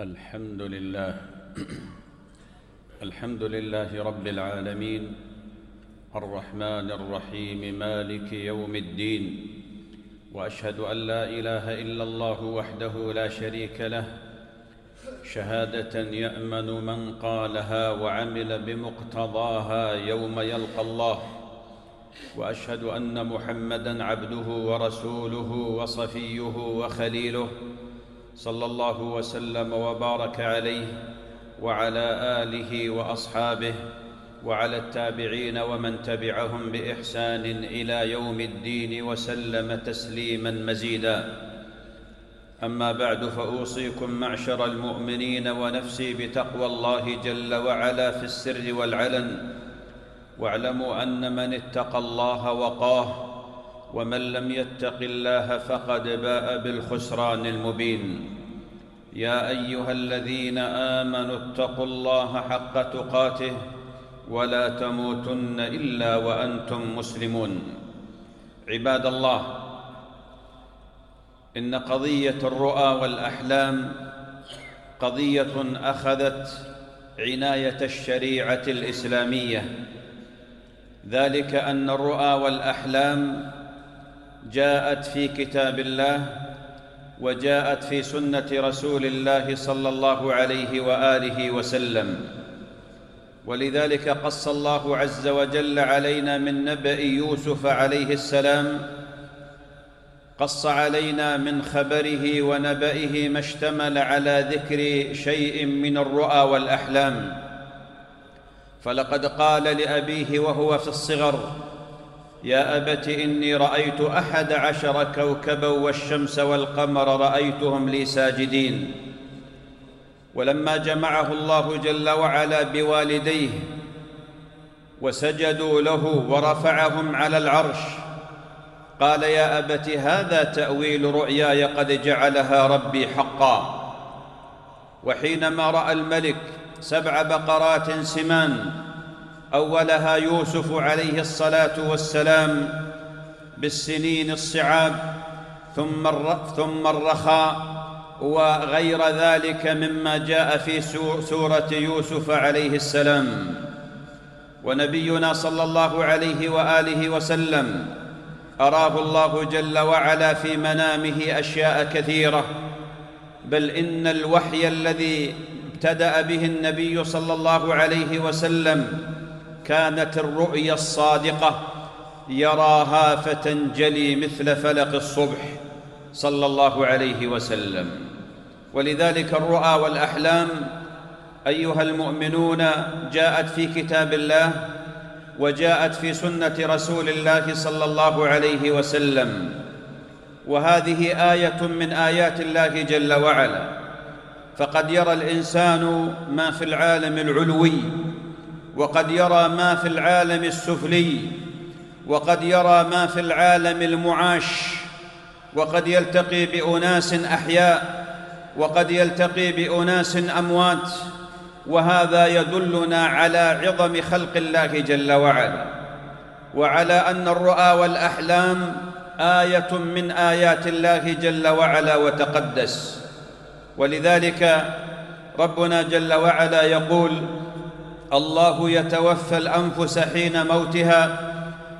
الحمد لله الحمد لله رب العالمين الرحمن الرحيم مالك يوم الدين وأشهد أن لا إله إلا الله وحده لا شريك له شهادة يأمن من قالها وعمل بمقتضاها يوم يلقى الله وأشهد أن محمدا عبده ورسوله وصفيه وخليله صلى الله وسلم وبارك عليه وعلى آله وأصحابه وعلى التابعين ومن تبعهم بإحسان إلى يوم الدين وسلم تسليما مزيدا. أما بعد فأوصيكم معشر المؤمنين ونفسي بتقوى الله جل وعلا في السر والعلن. واعلموا أن من اتقى الله وقاه ومن لم يتق الله فقد باء بالخسران المبين. يا أيها الذين آمنوا اتقوا الله حق تقاته ولا تموتن إلا وأنتم مسلمون. عباد الله إن قضية الرؤى والأحلام قضية أخذت عناية الشريعة الإسلامية. ذلك أن الرؤى والأحلام جاءت في كتاب الله وجاءت في سنة رسول الله صلى الله عليه وآله وسلم. ولذلك قص الله عز وجل علينا من نبأ يوسف عليه السلام قص علينا من خبره ونبئه ما اشتمل على ذكر شيء من الرؤى والأحلام. فلقد قال لأبيه وهو في الصغر يا أبت إني رأيت أحد عشر كوكبا والشمس والقمر رأيتهم لي ساجدين. ولما جمعه الله جل وعلا بوالديه وسجدوا له ورفعهم على العرش قال يا أبت هذا تأويل رؤياي قد جعلها ربي حقا. وحينما رأى الملك سبع بقرات سمان أولها يوسف عليه الصلاة والسلام بالسنين الصعاب ثم ثم الرخاء وغير ذلك مما جاء في سورة يوسف عليه السلام. ونبينا صلى الله عليه وآله وسلم أراه الله جل وعلا في منامه أشياء كثيرة. بل إن الوحي الذي ابتدأ به النبي صلى الله عليه وسلم كانت الرؤيا الصادقة يراها فتنجلي مثل فلق الصبح صلى الله عليه وسلم. ولذلك الرؤى والأحلام أيها المؤمنون جاءت في كتاب الله وجاءت في سنة رسول الله صلى الله عليه وسلم. وهذه آية من آيات الله جل وعلا. فقد يرى الإنسان ما في العالم العلوي وقد يرى ما في العالم السفلي وقد يرى ما في العالم المعاش وقد يلتقي بأناس أحياء وقد يلتقي بأناس أموات وهذا يدلنا على عظم خلق الله جل وعلا وعلى أن الرؤى والأحلام آية من آيات الله جل وعلا وتقدس. ولذلك ربنا جل وعلا يقول الله يتوفى الأنفس حين موتها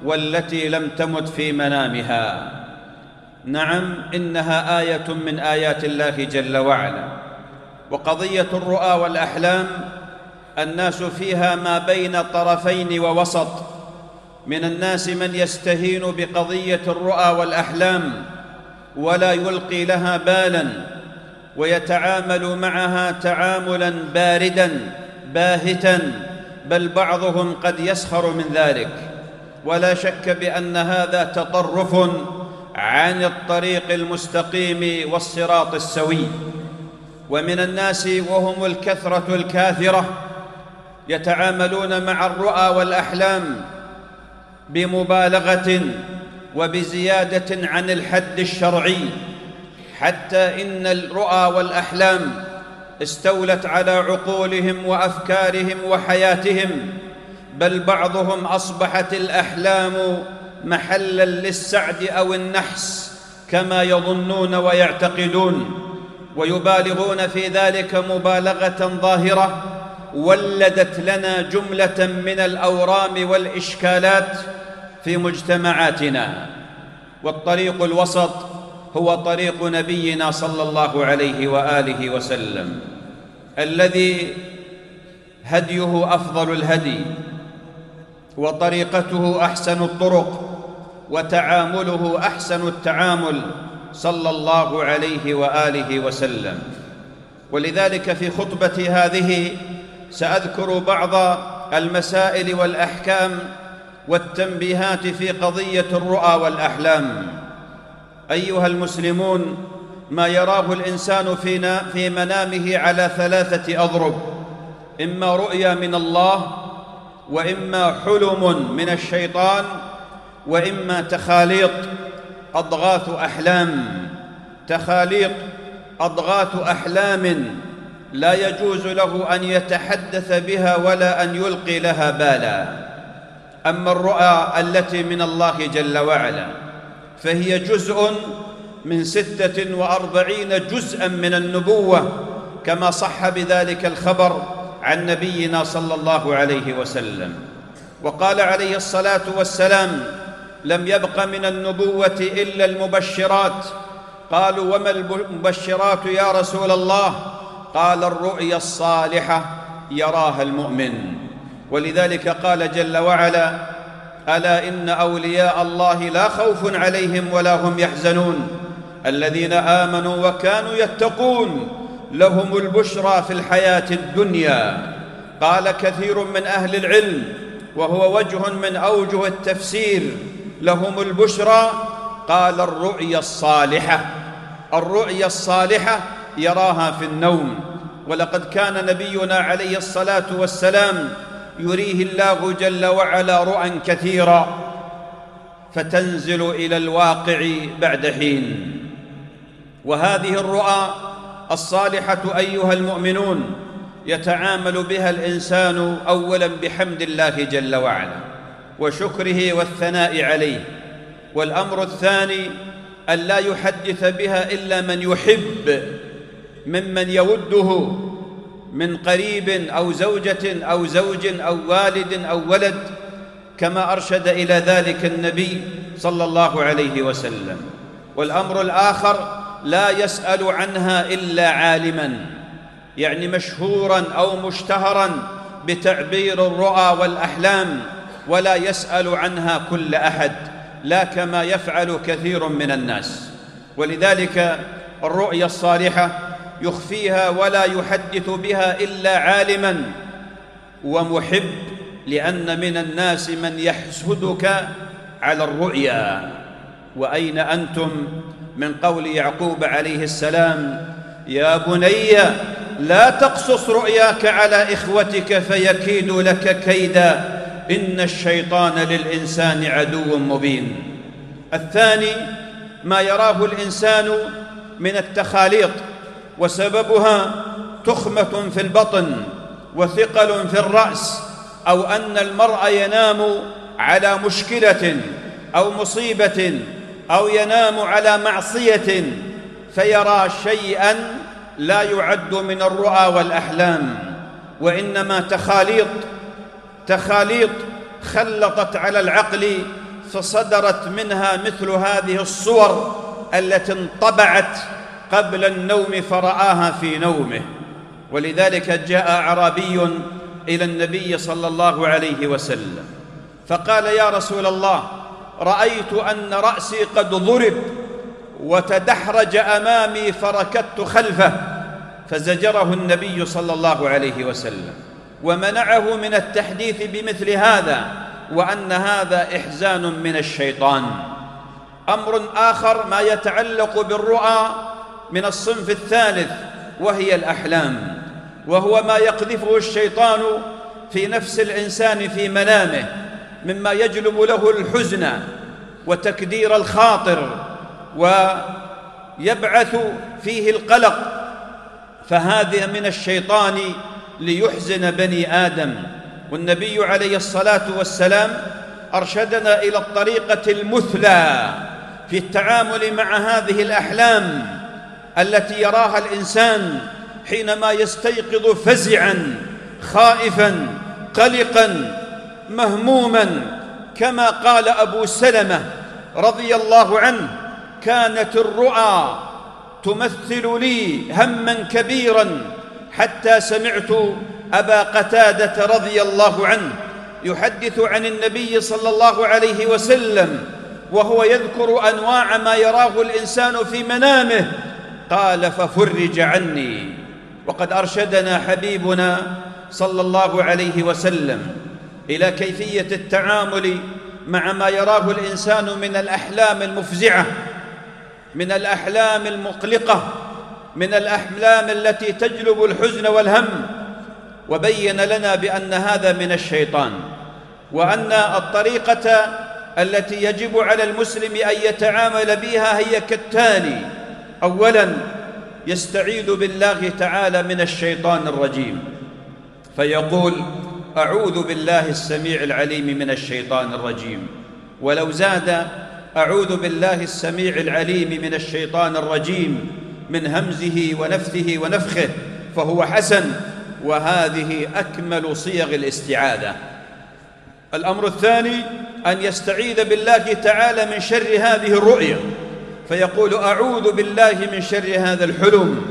والتي لم تمت في منامها. نعم إنها آية من آيات الله جل وعلا. وقضية الرؤى والأحلام الناس فيها ما بين طرفين ووسط. من الناس من يستهين بقضية الرؤى والأحلام ولا يلقي لها بالا ويتعامل معها تعاملا باردا. باهتا بل بعضهم قد يسخر من ذلك. ولا شك بأن هذا تطرف عن الطريق المستقيم والصراط السوي. ومن الناس وهم الكثرة الكاثرة يتعاملون مع الرؤى والأحلام بمبالغة وبزيادة عن الحد الشرعي. حتى إن الرؤى والأحلام استولت على عقولهم وأفكارهم وحياتهم بل بعضهم أصبحت الأحلام محلا للسعد أو النحس كما يظنون ويعتقدون ويبالغون في ذلك مبالغة ظاهرة ولدت لنا جملة من الأورام والإشكالات في مجتمعاتنا. والطريق الوسط هو طريق نبينا صلى الله عليه وآله وسلم. الذي هديه أفضل الهدي وطريقته أحسن الطرق وتعامله أحسن التعامل صلى الله عليه وآله وسلم. ولذلك في خطبتي هذه سأذكر بعض المسائل والأحكام والتنبيهات في قضية الرؤى والأحلام. أيها المسلمون ما يراه الإنسان في منامه على ثلاثة أضرب إما رؤيا من الله وإما حلم من الشيطان وإما تخاليط أضغاث أحلام. تخاليط أضغاث أحلام لا يجوز له أن يتحدث بها ولا أن يلقي لها بالا. أما الرؤى التي من الله جل وعلا فهي جزء من ستة وأربعين جزءا من النبوة كما صح بذلك الخبر عن نبينا صلى الله عليه وسلم. وقال عليه الصلاة والسلام لم يبق من النبوة إلا المبشرات. قالوا وما المبشرات يا رسول الله؟ قال الرؤيا الصالحة يراها المؤمن. ولذلك قال جل وعلا ألا إن أولياء الله لا خوف عليهم ولا هم يحزنون. الذين آمنوا وكانوا يتقون لهم البشرى في الحياة الدنيا. قال كثير من أهل العلم وهو وجه من أوجه التفسير لهم البشرى. قال الرؤيا الصالحة الرؤيا الصالحة يراها في النوم. ولقد كان نبينا عليه الصلاة والسلام يريه الله جل وعلا رؤى كثيرا فتنزل إلى الواقع بعد حين. وهذه الرؤى الصالحة أيها المؤمنون يتعامل بها الإنسان اولا بحمد الله جل وعلا وشكره والثناء عليه. والأمر الثاني أن لا يحدث بها إلا من يحب ممن يوده من قريب أو زوجة أو زوج أو والد أو ولد كما أرشد إلى ذلك النبي صلى الله عليه وسلم. والأمر الآخر لا يسأل عنها إلا عالما يعني مشهورا أو مشتهرا بتعبير الرؤى والأحلام ولا يسأل عنها كل أحد لا كما يفعل كثير من الناس. ولذلك الرؤيا الصالحة يخفيها ولا يحدث بها إلا عالما. ومحب لأن من الناس من يحسدك على الرؤيا. وأين أنتم؟ من قول يعقوب عليه السلام يا بني لا تقصص رؤياك على إخوتك فيكيدوا لك كيدا إن الشيطان للإنسان عدو مبين. الثاني ما يراه الإنسان من التخاليط وسببها تخمة في البطن وثقل في الرأس أو أن المرء ينام على مشكلة أو مصيبة أو ينام على معصية فيرى شيئا لا يعد من الرؤى والأحلام وإنما تخاليط تخاليط خلطت على العقل فصدرت منها مثل هذه الصور التي انطبعت قبل النوم فرآها في نومه. ولذلك جاء أعرابي إلى النبي صلى الله عليه وسلم فقال يا رسول الله رأيت أن رأسي قد ضرب وتدحرج أمامي فركدت خلفه فزجره النبي صلى الله عليه وسلم ومنعه من التحديث بمثل هذا وأن هذا إحزان من الشيطان. أمر آخر ما يتعلق بالرؤى من الصنف الثالث وهي الأحلام وهو ما يقذفه الشيطان في نفس الإنسان في منامه. مما يجلب له الحزن وتكدير الخاطر ويبعث فيه القلق فهذا من الشيطان ليحزن بني آدم. والنبي عليه الصلاة والسلام أرشدنا إلى الطريقة المثلى في التعامل مع هذه الأحلام التي يراها الإنسان حينما يستيقظ فزعا خائفا قلقا مهموما كما قال أبو سلمة رضي الله عنه كانت الرؤى تمثل لي هما كبيرا حتى سمعت أبا قتادة رضي الله عنه يحدث عن النبي صلى الله عليه وسلم وهو يذكر أنواع ما يراه الإنسان في منامه قال ففرج عني وقد أرشدنا حبيبنا صلى الله عليه وسلم. إلى كيفية التعامل مع ما يراه الإنسان من الأحلام المفزعة من الأحلام المقلقة من الأحلام التي تجلب الحزن والهم. وبين لنا بأن هذا من الشيطان وأن الطريقة التي يجب على المسلم أن يتعامل بها هي كالتالي. اولا يستعيذ بالله تعالى من الشيطان الرجيم فيقول أعوذ بالله السميع العليم من الشيطان الرجيم. ولو زاد أعوذ بالله السميع العليم من الشيطان الرجيم من همزه ونفثه ونفخه فهو حسن وهذه أكمل صيغ الاستعاذة. الأمر الثاني أن يستعيذ بالله تعالى من شر هذه الرؤيا فيقول أعوذ بالله من شر هذا الحلم.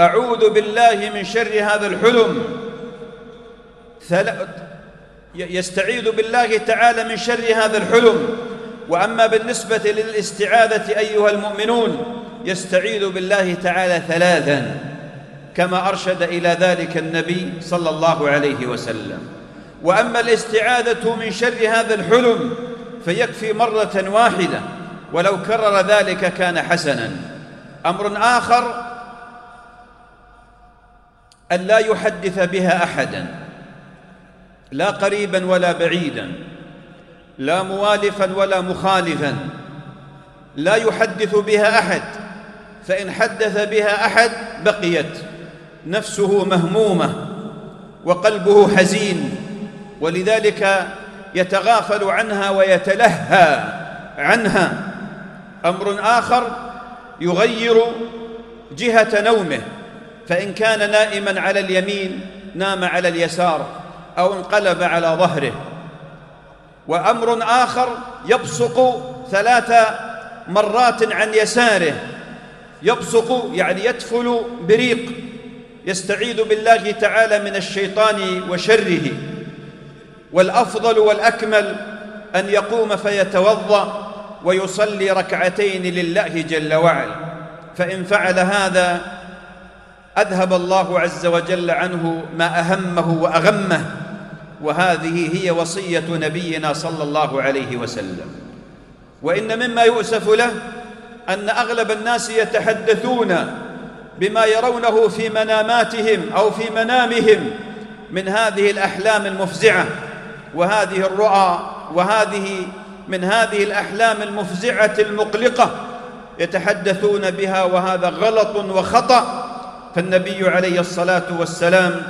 أعوذ بالله من شر هذا الحلم. يستعيذ بالله تعالى من شر هذا الحلم. وأما بالنسبة للاستعاذة أيها المؤمنون يستعيذ بالله تعالى ثلاثا كما أرشد إلى ذلك النبي صلى الله عليه وسلم. وأما الاستعاذة من شر هذا الحلم فيكفي مرة واحدة ولو كرر ذلك كان حسنا. أمر آخر أن لا يحدث بها احدا. لا قريبا ولا بعيدا لا موالفا ولا مخالفا لا يحدث بها أحد فإن حدث بها أحد بقيت نفسه مهمومة وقلبه حزين ولذلك يتغافل عنها ويتلهى عنها. أمر آخر يغير جهة نومه فإن كان نائما على اليمين نام على اليسار. أو انقلب على ظهره. وأمر آخر يبصق ثلاث مرات عن يساره. يبصق يعني يتفل بريق. يستعيذ بالله تعالى من الشيطان وشره. والأفضل والأكمل أن يقوم فيتوضأ ويصلي ركعتين لله جل وعلا. فإن فعل هذا أذهب الله عز وجل عنه ما أهمه وأغمه. وهذه هي وصية نبينا صلى الله عليه وسلم. وإن مما يؤسف له أن أغلب الناس يتحدثون بما يرونه في مناماتهم أو في منامهم من هذه الأحلام المفزعة وهذه الرؤى وهذه من هذه الأحلام المفزعة المقلقة يتحدثون بها وهذا غلط وخطأ. فالنبي عليه الصلاة والسلام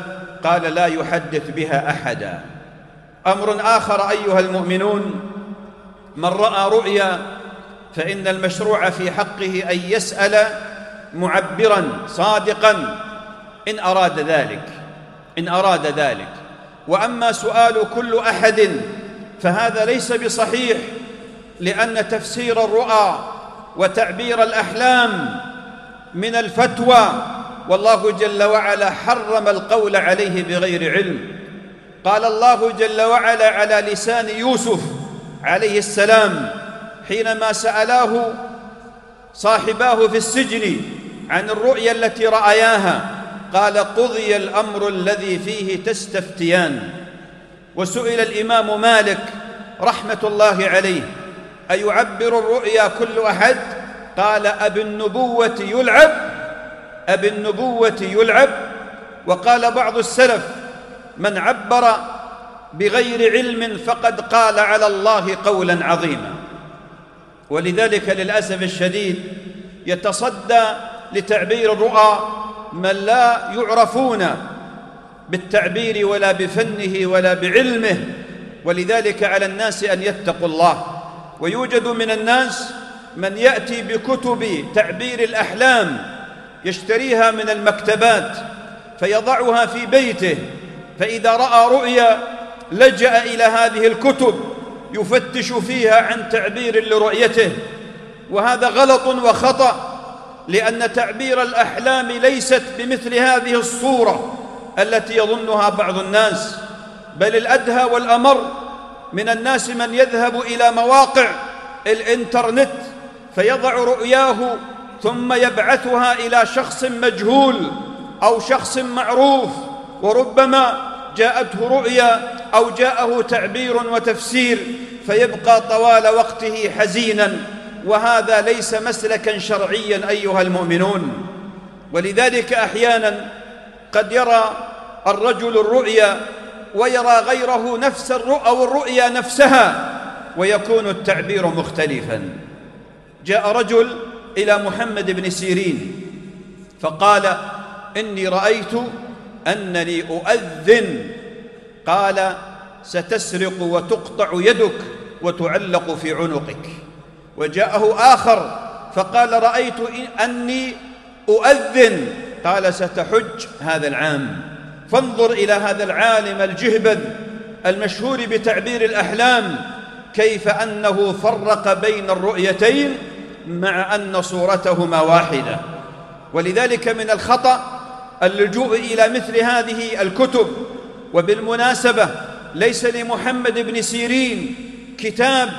قال لا يحدث بها أحدا. أمر آخر أيها المؤمنون من رأى رؤيا فإن المشروع في حقه أن يسأل معبرا صادقا إن أراد ذلك إن أراد ذلك. وأما سؤال كل أحد فهذا ليس بصحيح لأن تفسير الرؤى وتعبير الأحلام من الفتوى والله جل وعلا حرم القول عليه بغير علم. قال الله جل وعلا على لسان يوسف عليه السلام حينما سألاه صاحباه في السجن عن الرؤيا التي رأياها قال قضي الأمر الذي فيه تستفتيان وسئل الإمام مالك رحمة الله عليه أيعبر الرؤيا كل أحد؟ قال أبي النبوة يلعب أبي النبوة يلعب وقال بعض السلف من عبر بغير علم فقد قال على الله قولا عظيما. ولذلك للأسف الشديد يتصدى لتعبير الرؤى من لا يعرفون بالتعبير ولا بفنه ولا بعلمه ولذلك على الناس أن يتقوا الله. ويوجد من الناس من يأتي بكتب تعبير الأحلام يشتريها من المكتبات فيضعها في بيته فإذا رأى رؤيا لجأ إلى هذه الكتب يفتش فيها عن تعبير لرؤيته. وهذا غلط وخطأ لأن تعبير الأحلام ليست بمثل هذه الصورة التي يظنها بعض الناس بل الأدهى والأمر. من الناس من يذهب إلى مواقع الإنترنت فيضع رؤياه ثم يبعثها إلى شخص مجهول أو شخص معروف وربما جاءته رؤيا أو جاءه تعبير وتفسير فيبقى طوال وقته حزينا. وهذا ليس مسلكا شرعيا أيها المؤمنون. ولذلك أحيانا قد يرى الرجل الرؤيا ويرى غيره نفس الرؤى أو الرؤيا نفسها ويكون التعبير مختلفا. جاء رجل إلى محمد بن سيرين فقال إني رأيت أنني أؤذن. قال ستسرق وتقطع يدك وتعلق في عنقك. وجاءه آخر فقال رأيت أني أؤذن. قال ستحج هذا العام. فانظر إلى هذا العالم الجهبذ المشهور بتعبير الأحلام كيف أنه فرق بين الرؤيتين مع أن صورتهما واحدة. ولذلك من الخطأ اللجوء إلى مثل هذه الكتب. وبالمناسبة ليس لمحمد بن سيرين كتاب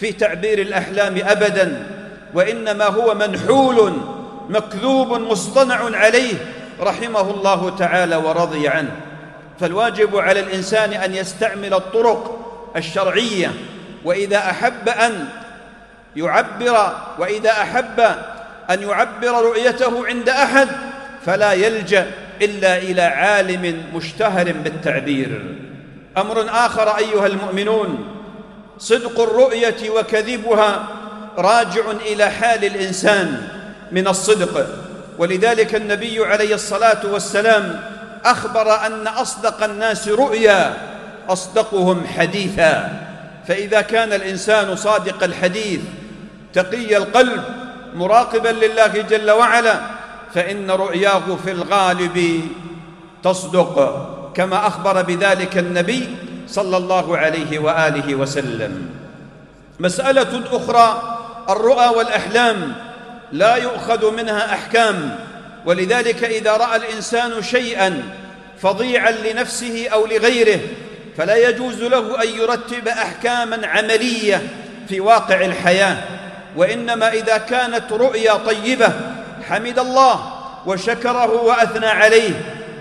في تعبير الأحلام أبدا وإنما هو منحول مكذوب مصطنع عليه رحمه الله تعالى ورضي عنه. فالواجب على الإنسان أن يستعمل الطرق الشرعية وإذا أحب أن يعبر وإذا أحب أن يعبر رؤيته عند أحد فلا يلجأ إلا إلى عالم مشتهر بالتعبير. أمر آخر أيها المؤمنون صدق الرؤية وكذبها راجع إلى حال الإنسان من الصدق. ولذلك النبي عليه الصلاة والسلام أخبر أن أصدق الناس رؤيا أصدقهم حديثا. فإذا كان الإنسان صادق الحديث تقي القلب مراقبا لله جل وعلا فإن رؤياه في الغالب تصدق كما أخبر بذلك النبي صلى الله عليه وآله وسلم. مسألة أخرى الرؤى والأحلام لا يؤخذ منها أحكام ولذلك إذا رأى الإنسان شيئا فظيعا لنفسه أو لغيره فلا يجوز له أن يرتب أحكاما عملية في واقع الحياة. وإنما إذا كانت رؤيا طيبة حمد الله وشكره وأثنى عليه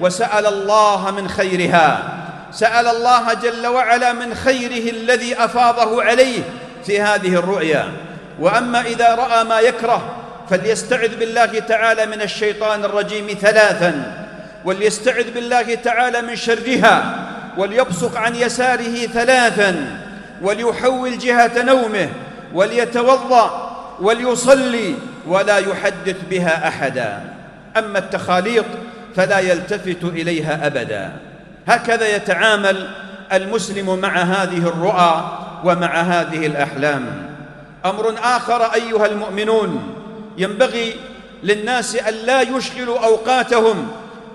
وسأل الله من خيرها. سأل الله جل وعلا من خيره الذي أفاضه عليه في هذه الرؤيا. وأما إذا رأى ما يكره فليستعذ بالله تعالى من الشيطان الرجيم ثلاثا. وليستعذ بالله تعالى من شرها وليبصق عن يساره ثلاثا. وليحول جهة نومه وليتوضأ وليصلي ولا يحدث بها أحدا. أما التخاليط فلا يلتفت إليها أبدا. هكذا يتعامل المسلم مع هذه الرؤى ومع هذه الأحلام. أمر آخر أيها المؤمنون ينبغي للناس أن لا يشغلوا أوقاتهم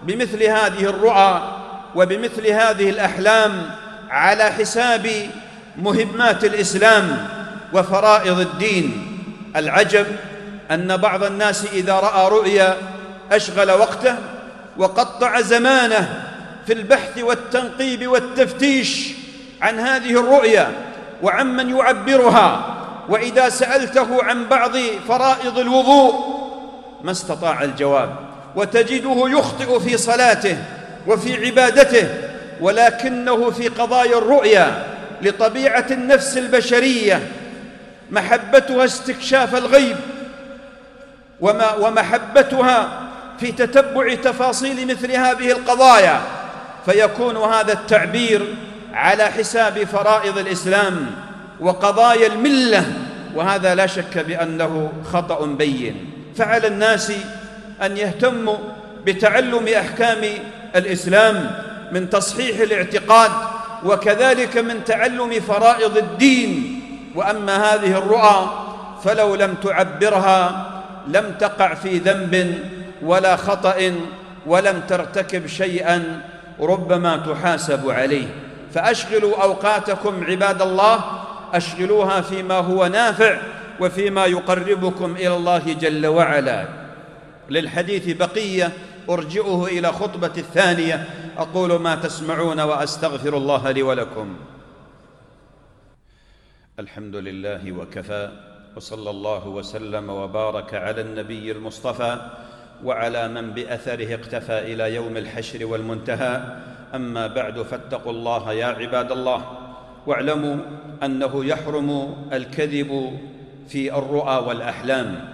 بمثل هذه الرؤى وبمثل هذه الأحلام على حساب مهمات الإسلام. وفرائض الدين. العجب أن بعض الناس إذا رأى رؤيا أشغل وقته وقطع زمانه في البحث والتنقيب والتفتيش عن هذه الرؤيا وعمن يعبرها. وإذا سألته عن بعض فرائض الوضوء ما استطاع الجواب. وتجده يخطئ في صلاته وفي عبادته ولكنه في قضايا الرؤيا لطبيعة النفس البشرية محبتها استكشاف الغيب وما ومحبتها في تتبع تفاصيل مثل هذه القضايا فيكون هذا التعبير على حساب فرائض الإسلام وقضايا الملة وهذا لا شك بأنه خطأ بين. فعلى الناس أن يهتموا بتعلم أحكام الإسلام من تصحيح الاعتقاد وكذلك من تعلم فرائض الدين وأما هذه الرؤى فلو لم تعبرها لم تقع في ذنب ولا خطأ ولم ترتكب شيئا ربما تحاسب عليه. فأشغلوا أوقاتكم عباد الله أشغلوها فيما هو نافع وفيما يقربكم إلى الله جل وعلا. للحديث بقية أرجئه إلى خطبة الثانية أقول ما تسمعون وأستغفر الله لي ولكم. الحمد لله وكفى وصلى الله وسلم وبارك على النبي المصطفى وعلى من بأثره اقتفى إلى يوم الحشر والمنتهى. أما بعد فاتقوا الله يا عباد الله واعلموا أنه يحرم الكذب في الرؤى والأحلام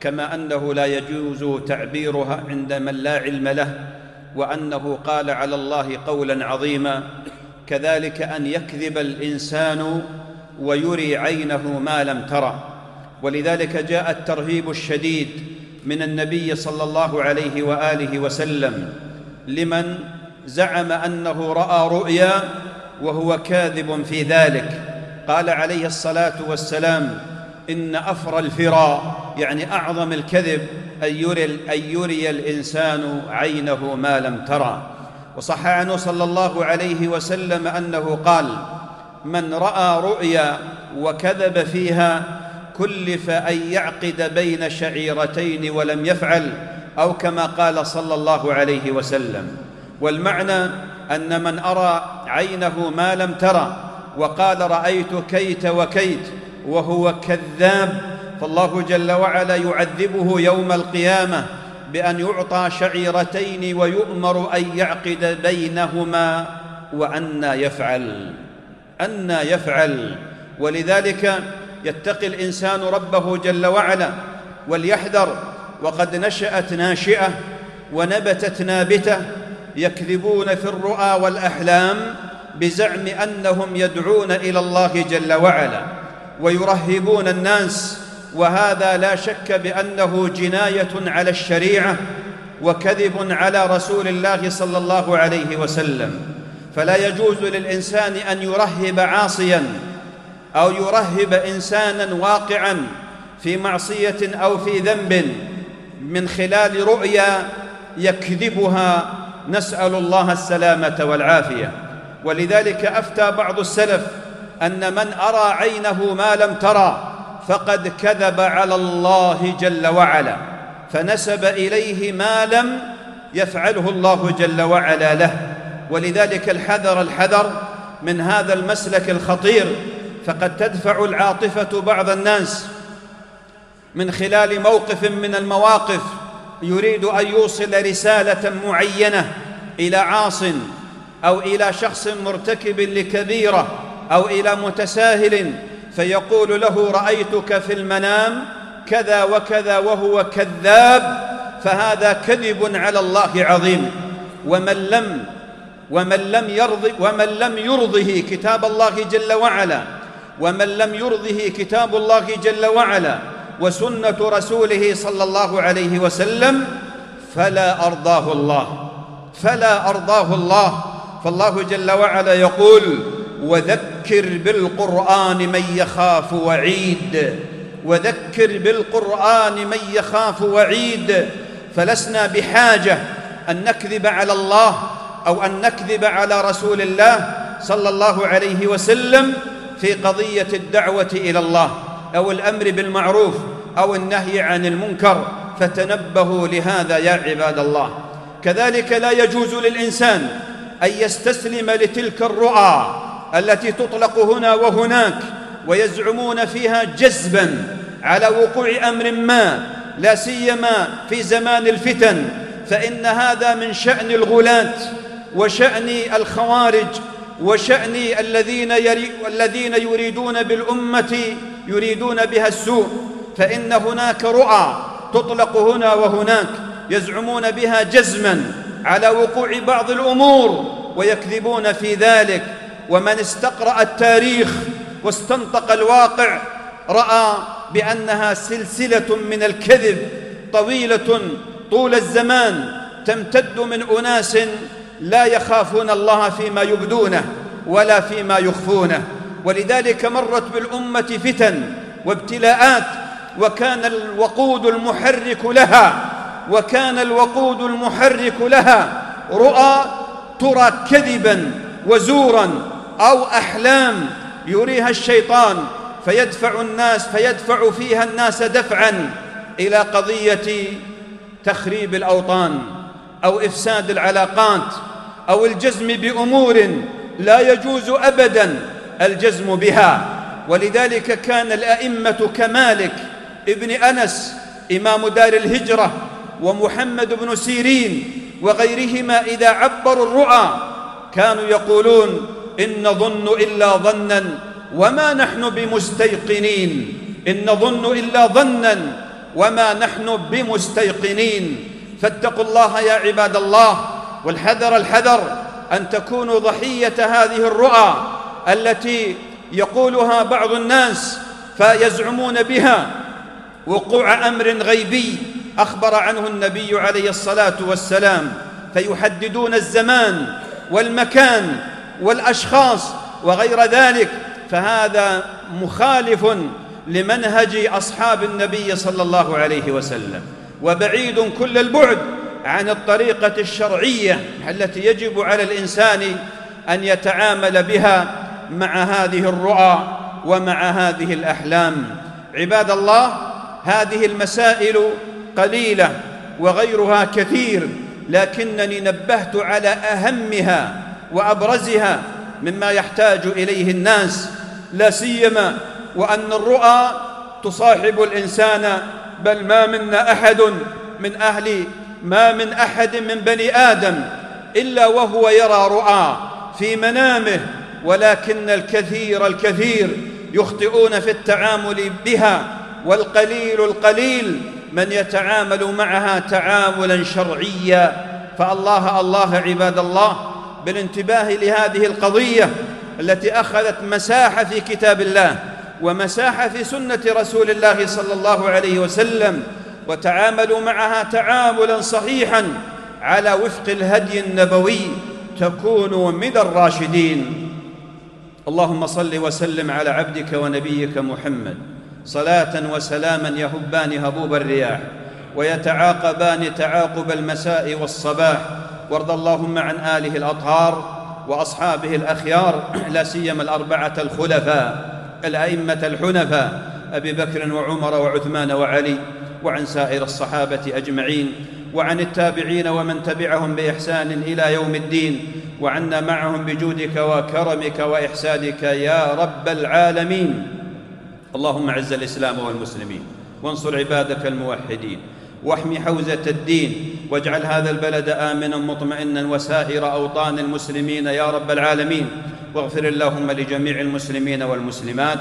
كما أنه لا يجوز تعبيرها عند من لا علم له وأنه قال على الله قولا عظيما كذلك أن يكذب الإنسان ويري عينه ما لم ترى. ولذلك جاء الترهيب الشديد من النبي صلى الله عليه وآله وسلم لمن زعم أنه رأى رؤيا وهو كاذب في ذلك. قال عليه الصلاة والسلام إن أفرى الفرا يعني أعظم الكذب أن يري, أن يري الإنسان عينه ما لم ترى. وصح عنه صلى الله عليه وسلم أنه قال من رأى رؤيا وكذب فيها كلف أن يعقد بين شعيرتين ولم يفعل أو كما قال صلى الله عليه وسلم. والمعنى أن من أرى عينه ما لم ترى وقال رأيت كيت وكيت وهو كذاب فالله جل وعلا يعذبه يوم القيامة بأن يعطى شعيرتين ويؤمر أن يعقد بينهما وأنى يفعل. أنى يفعل. ولذلك يتقي الإنسان ربه جل وعلا وليحذر وقد نشأت ناشئة ونبتت نابتة يكذبون في الرؤى والأحلام بزعم أنهم يدعون إلى الله جل وعلا ويرهبون الناس. وهذا لا شك بأنه جناية على الشريعة وكذب على رسول الله صلى الله عليه وسلم. فلا يجوز للإنسان أن يرهب عاصياً أو يرهب انسانا واقعا في معصية أو في ذنب. من خلال رؤيا يكذبها نسأل الله السلامة والعافية. ولذلك أفتى بعض السلف أن من أرى عينه ما لم ترى فقد كذب على الله جل وعلا فنسب إليه ما لم يفعله الله جل وعلا له. ولذلك الحذر الحذر من هذا المسلك الخطير فقد تدفع العاطفة بعض الناس من خلال موقف من المواقف يريد أن يوصل رسالة معينة إلى عاص أو إلى شخص مرتكب لكبيرة أو إلى متساهل فيقول له رأيتك في المنام كذا وكذا وهو كذاب فهذا كذب على الله عظيم ومن لم ومن لم يرض ومن لم يرضه كتاب الله جل وعلا ومن لم يرضه كتاب الله جل وعلا وسنة رسوله صلى الله عليه وسلم فلا أرضاه الله فلا أرضاه الله. فالله جل وعلا يقول وذكر بالقرآن من يخاف وعيد وذكر بالقرآن من يخاف وعيد فلسنا بحاجة أن نكذب على الله أو أن نكذب على رسول الله صلى الله عليه وسلم في قضية الدعوة إلى الله أو الأمر بالمعروف أو النهي عن المنكر فتنبهوا لهذا يا عباد الله. كذلك لا يجوز للإنسان أن يستسلم لتلك الرؤى التي تطلق هنا وهناك ويزعمون فيها جزبا على وقوع أمر ما لا سيما في زمان الفتن فإن هذا من شأن الغلاة. وشان الخوارج وشأن الذين يري الذين يريدون بالأمة يريدون بها السوء فإن هناك رؤى تطلق هنا وهناك يزعمون بها جزما على وقوع بعض الأمور ويكذبون في ذلك. ومن استقرأ التاريخ واستنطق الواقع رأى بأنها سلسلة من الكذب طويلة طول الزمان تمتد من أناس لا يخافون الله فيما يبدونه ولا فيما يخفونه. ولذلك مرت بالأمة فتن وابتلاءات وكان الوقود المحرك لها وكان الوقود المحرك لها رؤى ترى كذبا وزورا أو أحلام يريها الشيطان فيدفع الناس فيدفع فيها الناس دفعا إلى قضية تخريب الأوطان أو إفساد العلاقات. أو الجزم بأمور لا يجوز ابدا الجزم بها. ولذلك كان الأئمة كمالك ابن أنس إمام دار الهجرة ومحمد بن سيرين وغيرهما إذا عبروا الرؤى كانوا يقولون إن نظن إلا ظنا وما نحن بمستيقنين. إن نظن إلا ظنا وما نحن بمستيقنين. فاتقوا الله يا عباد الله والحذر الحذر أن تكونوا ضحية هذه الرؤى التي يقولها بعض الناس فيزعمون بها. وقوع أمر غيبي أخبر عنه النبي عليه الصلاة والسلام. فيحددون الزمان والمكان والأشخاص وغير ذلك. فهذا مخالف لمنهج أصحاب النبي صلى الله عليه وسلم. وبعيد كل البعد عن الطريقة الشرعية التي يجب على الإنسان أن يتعامل بها مع هذه الرؤى ومع هذه الأحلام. عباد الله هذه المسائل قليلة وغيرها كثير لكنني نبهت على أهمها وأبرزها مما يحتاج إليه الناس لا سيما وأن الرؤى تصاحب الإنسان بل ما منا أحد من أهل ما من أحد من بني آدم إلا وهو يرى رؤى في منامه ولكن الكثير الكثير يخطئون في التعامل بها والقليل القليل من يتعامل معها تعاملا شرعيا. فالله الله عباد الله بالانتباه لهذه القضية التي أخذت مساحة في كتاب الله ومساحة في سنة رسول الله صلى الله عليه وسلم وتعاملوا معها تعاملا صحيحا على وفق الهدي النبوي تكونوا من الراشدين. اللهم صل وسلم على عبدك ونبيك محمد. صلاة وسلاما يهبان هبوب الرياح ويتعاقبان تعاقب المساء والصباح. وارض اللهم عن آله الأطهار وأصحابه الأخيار لا سيما الأربعة الخلفاء الأئمة الحنفاء أبي بكر وعمر وعثمان وعلي. وعن سائر الصحابة أجمعين وعن التابعين ومن تبعهم بإحسان إلى يوم الدين وعنا معهم بجودك وكرمك واحسانك يا رب العالمين. اللهم أعز الإسلام والمسلمين وانصر عبادك الموحدين واحم حوزة الدين واجعل هذا البلد آمنا مطمئنا وسائر أوطان المسلمين يا رب العالمين. واغفر اللهم لجميع المسلمين والمسلمات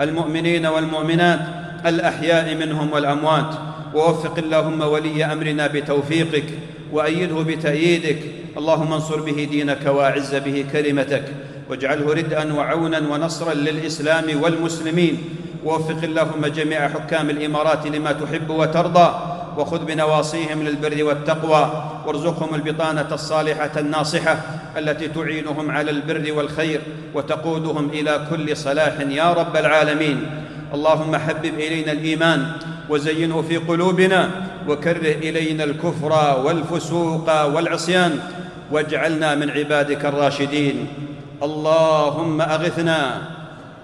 المؤمنين والمؤمنات الأحياء منهم والأموات. ووفق اللهم ولي أمرنا بتوفيقك وأيده بتأييدك. اللهم انصر به دينك وأعز به كلمتك. واجعله ردءا وعونا ونصرا للإسلام والمسلمين. ووفق اللهم جميع حكام الإمارات لما تحب وترضى. وخذ بنواصيهم للبر والتقوى. وارزقهم البطانة الصالحة الناصحة التي تعينهم على البر والخير. وتقودهم إلى كل صلاح يا رب العالمين. اللهم حبب إلينا الإيمان وزينه في قلوبنا وكره إلينا الكفر والفسوق والعصيان واجعلنا من عبادك الراشدين. اللهم أغثنا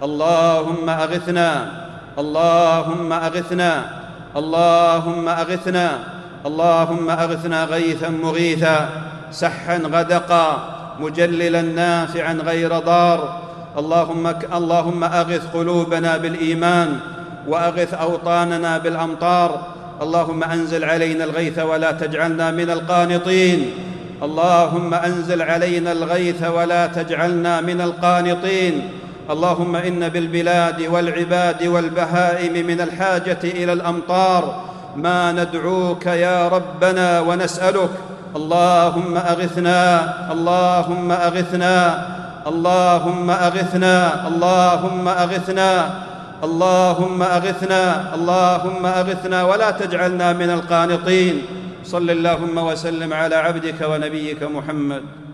اللهم أغثنا اللهم أغثنا اللهم أغثنا اللهم أغثنا غيثا مغيثا سحا غدقا مجللا نافعا غير ضار اللهم اللهم أغث قلوبنا بالإيمان وأغث أوطاننا بالأمطار. اللهم أنزل علينا الغيث ولا تجعلنا من القانطين. اللهم أنزل علينا الغيث ولا تجعلنا من القانطين. اللهم إن بالبلاد والعباد والبهائم من الحاجة إلى الأمطار. ما ندعوك يا ربنا ونسألك. اللهم أغثنا اللهم أغثنا. اللهم أغثنا اللهم أغثنا اللهم أغثنا اللهم أغثنا ولا تجعلنا من القانطين. صل اللهم وسلم على عبدك ونبيك محمد.